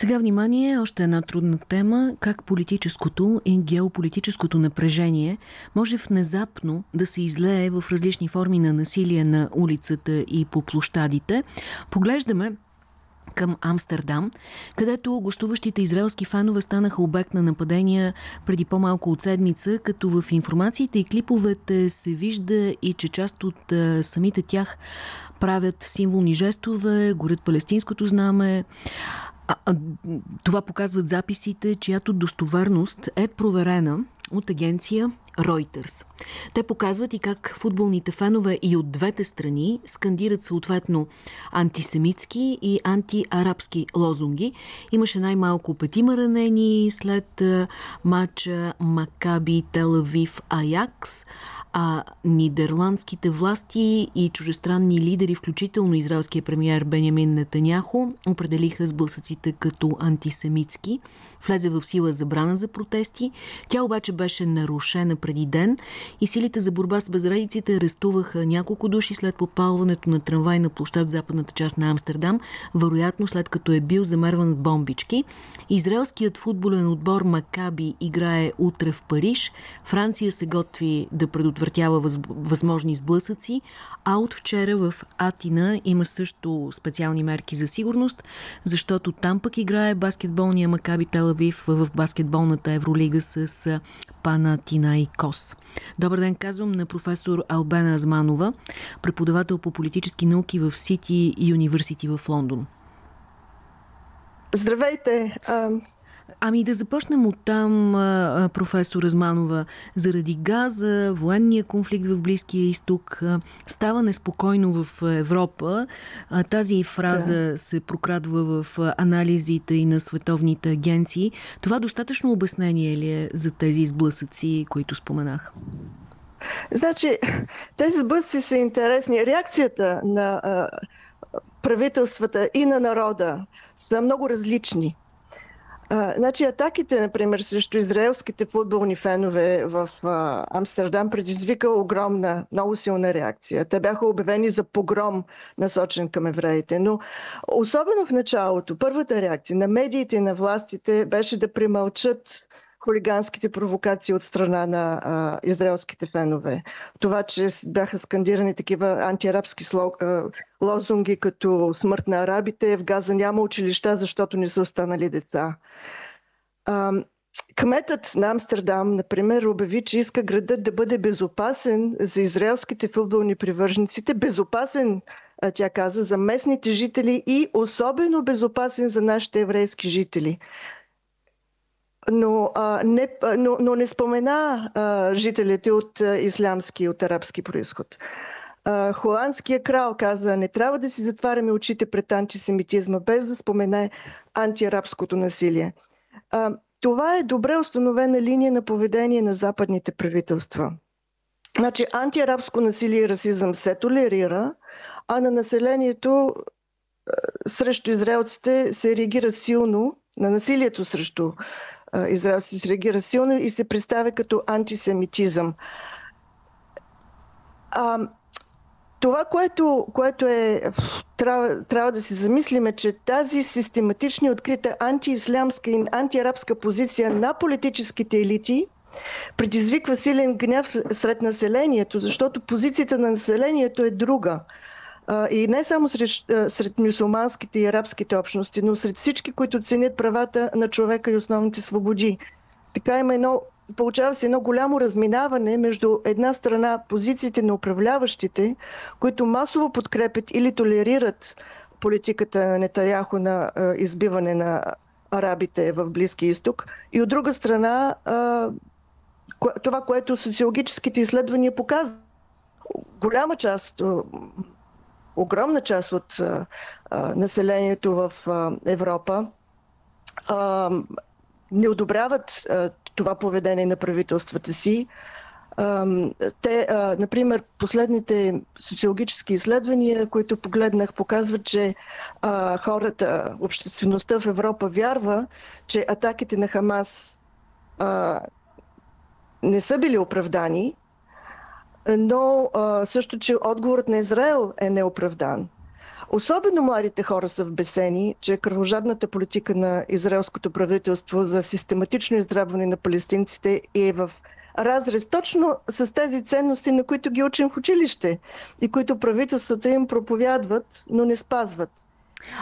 Сега внимание, още една трудна тема. Как политическото и геополитическото напрежение може внезапно да се излее в различни форми на насилие на улицата и по площадите. Поглеждаме към Амстердам, където гостуващите израелски фанове станаха обект на нападения преди по-малко от седмица, като в информациите и клиповете се вижда и че част от самите тях правят символни жестове, горят палестинското знаме. А, а, това показват записите, чиято достоверност е проверена от агенция Reuters. Те показват и как футболните фенове и от двете страни скандират съответно антисемитски и антиарабски лозунги. Имаше най-малко петима ранени след матча Макаби Телавив Аякс, а нидерландските власти и чужестранни лидери, включително израелския премиер Бенямин Нетаняхо, определиха сблъсъците като антисемитски. Влезе в сила забрана за протести. Тя обаче беше нарушена преди ден и силите за борба с безредиците арестуваха няколко души след попалването на трамвай на площад в западната част на Амстердам, вероятно след като е бил замерван бомбички. Израелският футболен отбор Макаби играе утре в Париж. Франция се готви да предотвратява въз... възможни сблъсъци, а от вчера в Атина има също специални мерки за сигурност, защото там пък играе баскетболния Макаби Телавив в баскетболната Евролига с Панатинайкос. Добър ден, казвам на професор Албена Азманова, преподавател по политически науки в Сити и университи в Лондон. Здравейте! Ами да започнем от там, професор Разманова. Заради газа, военния конфликт в Близкия изток става неспокойно в Европа. Тази фраза да. се прокрадва в анализите и на световните агенции. Това достатъчно обяснение ли е за тези сблъсъци, които споменах? Значи, тези сблъсъци са интересни. Реакцията на правителствата и на народа са много различни. Значи атаките, например, срещу израелските футболни фенове в а, Амстердам предизвика огромна, много силна реакция. Те бяха обявени за погром, насочен към евреите. Но особено в началото, първата реакция на медиите и на властите беше да примълчат хулиганските провокации от страна на а, израелските фенове. Това, че бяха скандирани такива антиарабски лозунги като смърт на арабите, в Газа няма училища, защото не са останали деца. А, Кметът на Амстердам, например, обяви, че иска градът да бъде безопасен за израелските футболни привържениците, безопасен, тя каза, за местните жители и особено безопасен за нашите еврейски жители но, а, не, но, но не спомена а, жителите от а, ислямски, от арабски происход. А, холандския крал каза, не трябва да си затваряме очите пред антисемитизма, без да спомене антиарабското насилие. А, това е добре установена линия на поведение на западните правителства. Значи антиарабско насилие и расизъм се толерира, а на населението срещу израелците се реагира силно, на насилието срещу Израел се реагира силно и се представя като антисемитизъм. А, това, което, което е, трябва, трябва да си замислим е, че тази систематична открита антиислямска и антиарабска позиция на политическите елити предизвиква силен гняв сред населението, защото позицията на населението е друга. И не само сред, сред мюсулманските и арабските общности, но сред всички, които ценят правата на човека и основните свободи. Така има едно получава се едно голямо разминаване между една страна позициите на управляващите, които масово подкрепят или толерират политиката на Нетаяхо на избиване на арабите в Близки изток, и от друга страна това, което социологическите изследвания показват. Голяма част огромна част от а, населението в а, Европа а, не одобряват а, това поведение на правителствата си. А, те, а, например, последните социологически изследвания, които погледнах, показват, че а, хората, обществеността в Европа вярва, че атаките на Хамас а, не са били оправдани но а, също, че отговорът на Израел е неоправдан. Особено младите хора са в бесени, че кръвожадната политика на израелското правителство за систематично издрабване на палестинците е в разрез точно с тези ценности, на които ги учим в училище и които правителствата им проповядват, но не спазват.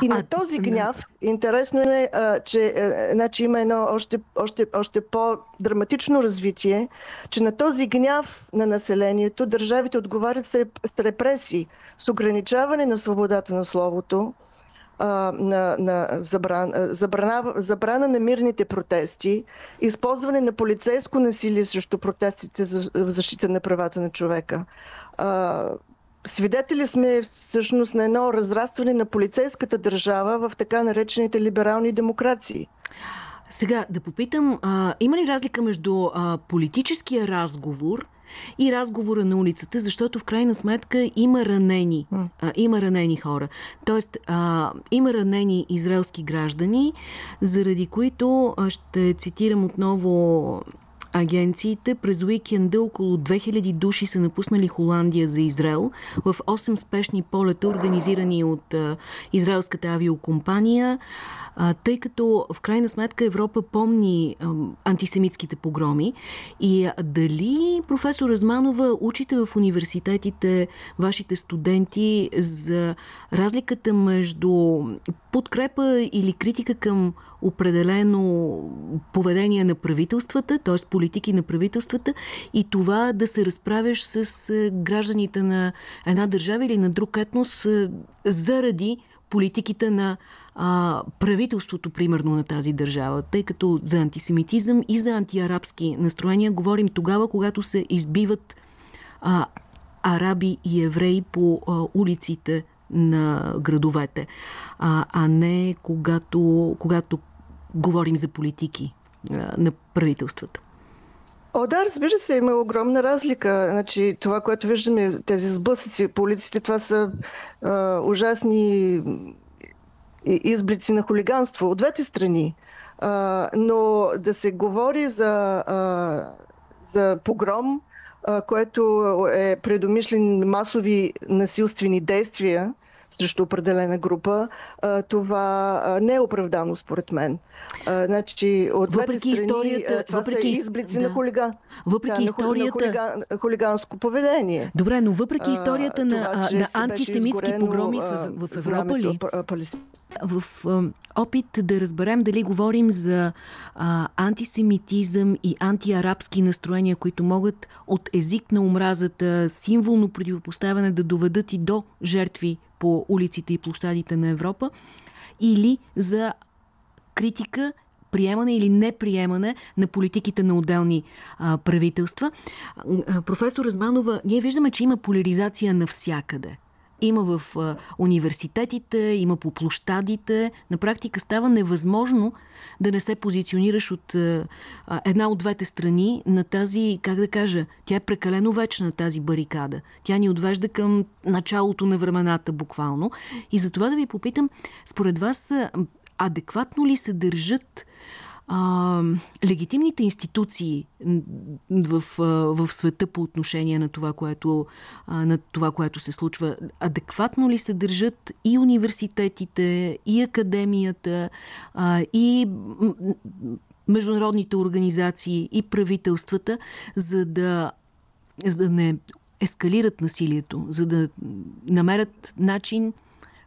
И на този гняв, да. интересно е, а, че а, значи има едно още, още, още по-драматично развитие, че на този гняв на населението държавите отговарят с репресии, с ограничаване на свободата на словото, а, на, на забран, забрана, забрана на мирните протести, използване на полицейско насилие срещу протестите за защита на правата на човека. А, Свидетели сме всъщност на едно разрастване на полицейската държава в така наречените либерални демокрации. Сега да попитам, а, има ли разлика между а, политическия разговор и разговора на улицата, защото в крайна сметка има ранени, а, има ранени хора. Тоест, а, има ранени израелски граждани, заради които, ще цитирам отново агенциите. През уикенда около 2000 души са напуснали Холандия за Израел в 8 спешни полета, организирани от израелската авиокомпания, тъй като в крайна сметка Европа помни антисемитските погроми. И дали, професор Разманова, учите в университетите вашите студенти за разликата между подкрепа или критика към определено поведение на правителствата, т.е. политики на правителствата и това да се разправяш с е, гражданите на една държава или на друг етнос е, заради политиките на а, правителството, примерно, на тази държава. Тъй като за антисемитизъм и за антиарабски настроения говорим тогава, когато се избиват а, араби и евреи по а, улиците на градовете, а, а не когато, когато говорим за политики а, на правителствата. О, да, разбира се, има огромна разлика. Значи, това, което виждаме, тези сблъсъци по улиците, това са а, ужасни изблици на хулиганство от двете страни. А, но да се говори за, а, за погром, а, което е предумишлен масови насилствени действия, срещу определена група, това не е оправдано според мен. Значи, от въпреки страни, историята, това въпреки, са изблици да. на хулиган. Въпреки да, историята... На хулиган, хулиганско поведение. Добре, но въпреки историята на, това, на антисемитски погроми в, в Европа ли? в а, опит да разберем дали говорим за а, антисемитизъм и антиарабски настроения, които могат от език на омразата, символно противопоставяне да доведат и до жертви по улиците и площадите на Европа, или за критика приемане или неприемане на политиките на отделни а, правителства. А, професор Разманова, ние виждаме, че има поляризация навсякъде. Има в университетите, има по площадите. На практика става невъзможно да не се позиционираш от една от двете страни на тази, как да кажа, тя е прекалено вечна тази барикада. Тя ни отвежда към началото на времената буквално. И за това да ви попитам, според вас адекватно ли се държат а, легитимните институции в, в света по отношение на това, което, на това, което се случва, адекватно ли се държат и университетите, и академията, и международните организации, и правителствата, за да, за да не ескалират насилието, за да намерят начин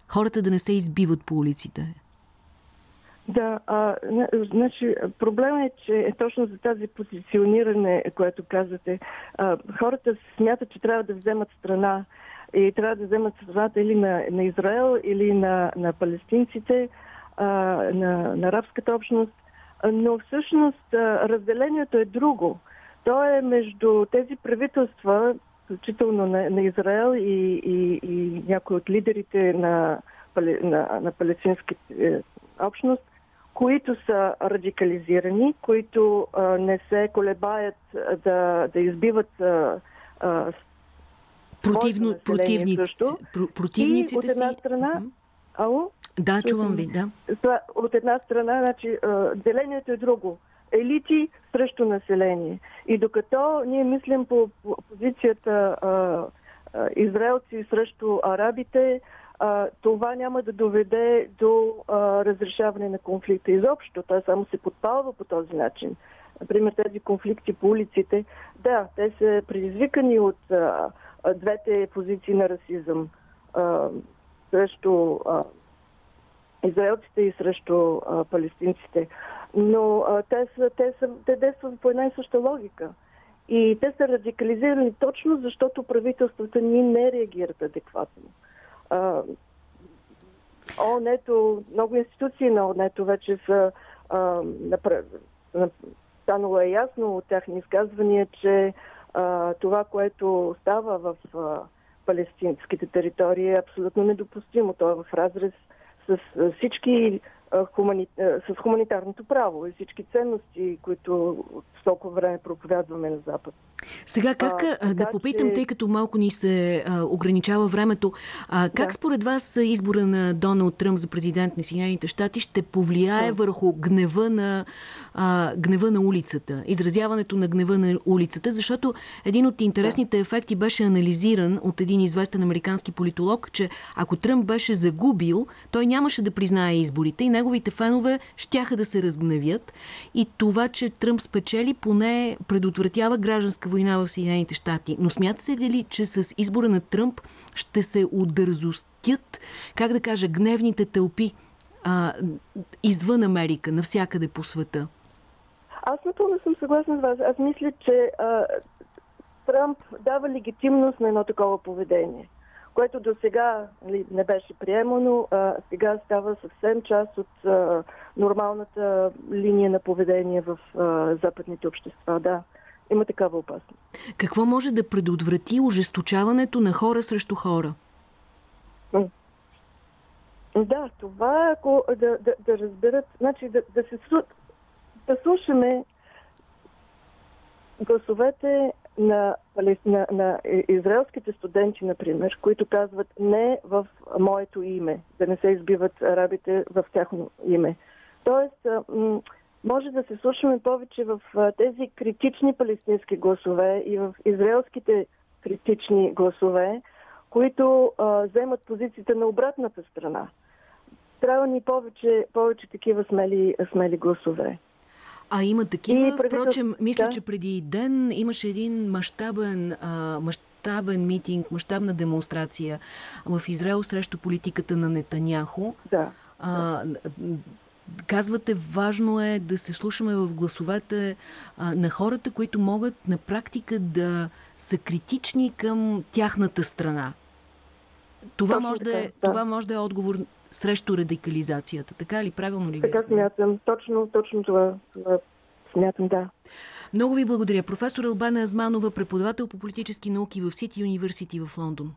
хората да не се избиват по улиците? Да, а, значи, проблема е, че е точно за тази позициониране, което казвате, а, хората смятат, че трябва да вземат страна и трябва да вземат страната или на, на Израел, или на, на палестинците, а, на, на арабската общност, но всъщност разделението е друго. То е между тези правителства, включително на, на Израел и, и, и някои от лидерите на, на, на палестинските общност, които са радикализирани, които а, не се колебаят да, да избиват а, а, Противно, противни, противниците и от една страна, си... Ало? Да, чувам ви, да. От една страна, значи, делението е друго. Елити срещу население. И докато ние мислим по позицията а, израелци срещу арабите, а, това няма да доведе до а, разрешаване на конфликта изобщо. Той само се подпалва по този начин. Например, тези конфликти по улиците, да, те са предизвикани от а, двете позиции на расизъм а, срещу а, израелците и срещу а, палестинците. Но а, те, са, те, са, те действат по една и съща логика. И те са радикализирани точно защото правителствата ни не реагират адекватно. ОНЕТО, много институции на ОНЕТО вече са станало е ясно от тяхни изказвания, че а, това, което става в а, палестинските територии е абсолютно недопустимо. То е в разрез с а, всички с хуманитарното право и всички ценности, които толкова време проповядваме на Запад. Сега как а, да попитам, че... тъй като малко ни се а, ограничава времето, а, как да. според вас избора на Доналд Тръмп за президент на Съединените щати ще повлияе да. върху гнева на, а, гнева на улицата, изразяването на гнева на улицата, защото един от интересните да. ефекти беше анализиран от един известен американски политолог, че ако Тръмп беше загубил, той нямаше да признае изборите и неговите фенове щяха да се разгневят и това, че Тръмп спечели, поне предотвратява гражданска война в Съединените щати. Но смятате ли, че с избора на Тръмп ще се удързостят, как да кажа, гневните тълпи а, извън Америка, навсякъде по света? Аз напълно съм съгласна с вас. Аз мисля, че а, Тръмп дава легитимност на едно такова поведение, което до сега нали, не беше приемано, а сега става съвсем част от а, нормалната линия на поведение в а, западните общества. Да има такава опасност. Какво може да предотврати ожесточаването на хора срещу хора? Да, това ако да, да, да разберат, значи да, да се да слушаме гласовете на, на, на израелските студенти, например, които казват не в моето име, да не се избиват арабите в тяхно име. Тоест, може да се слушаме повече в тези критични палестински гласове и в израелските критични гласове, които а, вземат позицията на обратната страна. Трябва ни повече, повече такива смели, смели гласове. А има такива, и впрочем, мисля, да. че преди ден имаше един мащабен, мащабен митинг, мащабна демонстрация в Израел срещу политиката на Нетаняхо. Да. А, Казвате, важно е да се слушаме в гласовете а, на хората, които могат на практика да са критични към тяхната страна. Това, може да, е, да. това може да е отговор срещу радикализацията. Така ли? Правилно ли? Така смятам. Точно, точно това, това смятам, да. Много ви благодаря. Професор Албана Азманова, преподавател по политически науки в Сити Университи в Лондон.